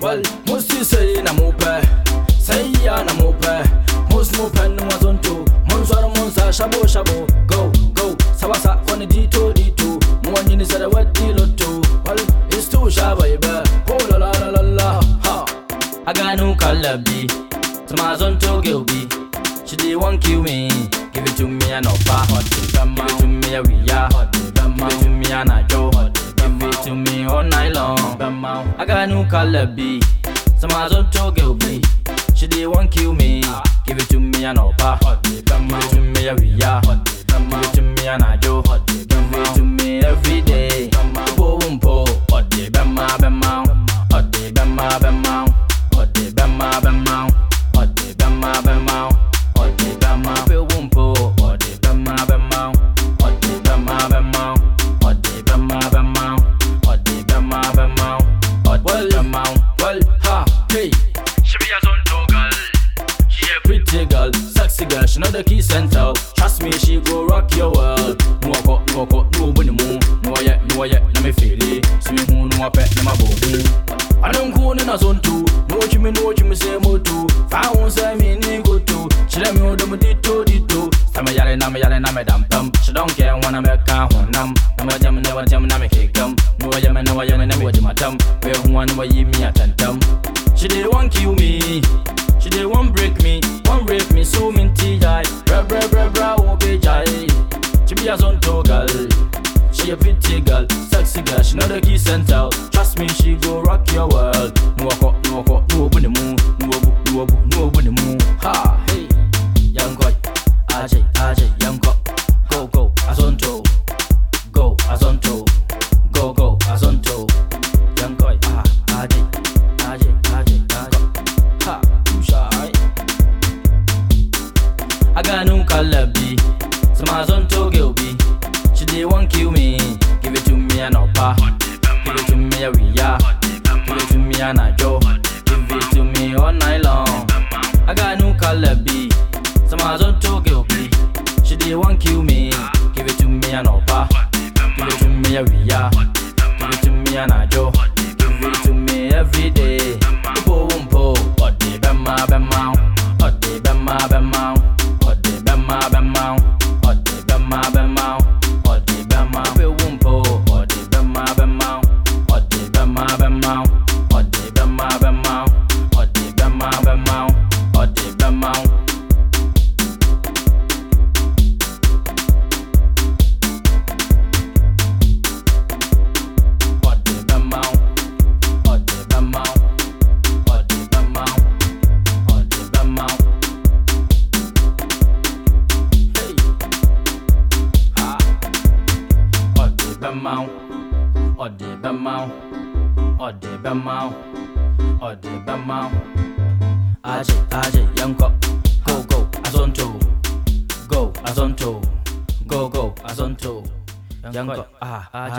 Well, musti say na mupe, say ya na mupe. Mus mupe no wazonto, munswara munsa shabo shabo. Go go, sawasa kwani dito dito. Mwani ni sada wadi loto. Well, it's too shaba ibe. Oh la la la la la. Ha. I got no calabi. To my zonto gilby. She did one kill me. Give it to me and offer. Give it to me a ria. Give it to me and a joe. Give it to me all night long. I got no calabi. Some eyes on Tokyo be. She did one kill me. Give it to me and offer. Give azonto girl. She a Pretty girl, sexy girl, she know the key center. Trust me, she go rock your world. No go, no go, no bunny moon. No yeah, no yeah, na me feel it. See me who no pet, na my boo. I don't go in a zone too. No me, no me say mo too. Found say me ni go too. She let me hold them dito dito. Sama yale na me yale na me dam dam. She don't care when I make a hon nam. Na me jam never jam na me kick them. No yeah me no yeah na me wajima tam. We who one way me a tantam. She did one kill me. She did one break me, one rape me, so minty jai. Bra bra bra bra, oh be jai. She be azonto girl. She a pretty girl, sexy girl. She know the key center. Trust me, she go rock your world. No walk no walk no open the moon, no open, no open, no open the moon. Ha, hey, young boy, Ajay, Ajay, young I got no calabi. Some eyes on Tokyo be. She did one kill me. Give it to me and offer. Give it to me a ria. Give it to me and a joe. Give it to me all night long. I got no calabi. Some eyes on Tokyo be. She did one kill me. Give it to me and offer. Give it to me a ria. Give it to me and a Ode bema Ode bema. Ode bema. Ode bema. Ode bema. Aje, aje, yanko. Go, go, azonto. Go, azonto. Go, go, azonto. Yanko. Ah, aje.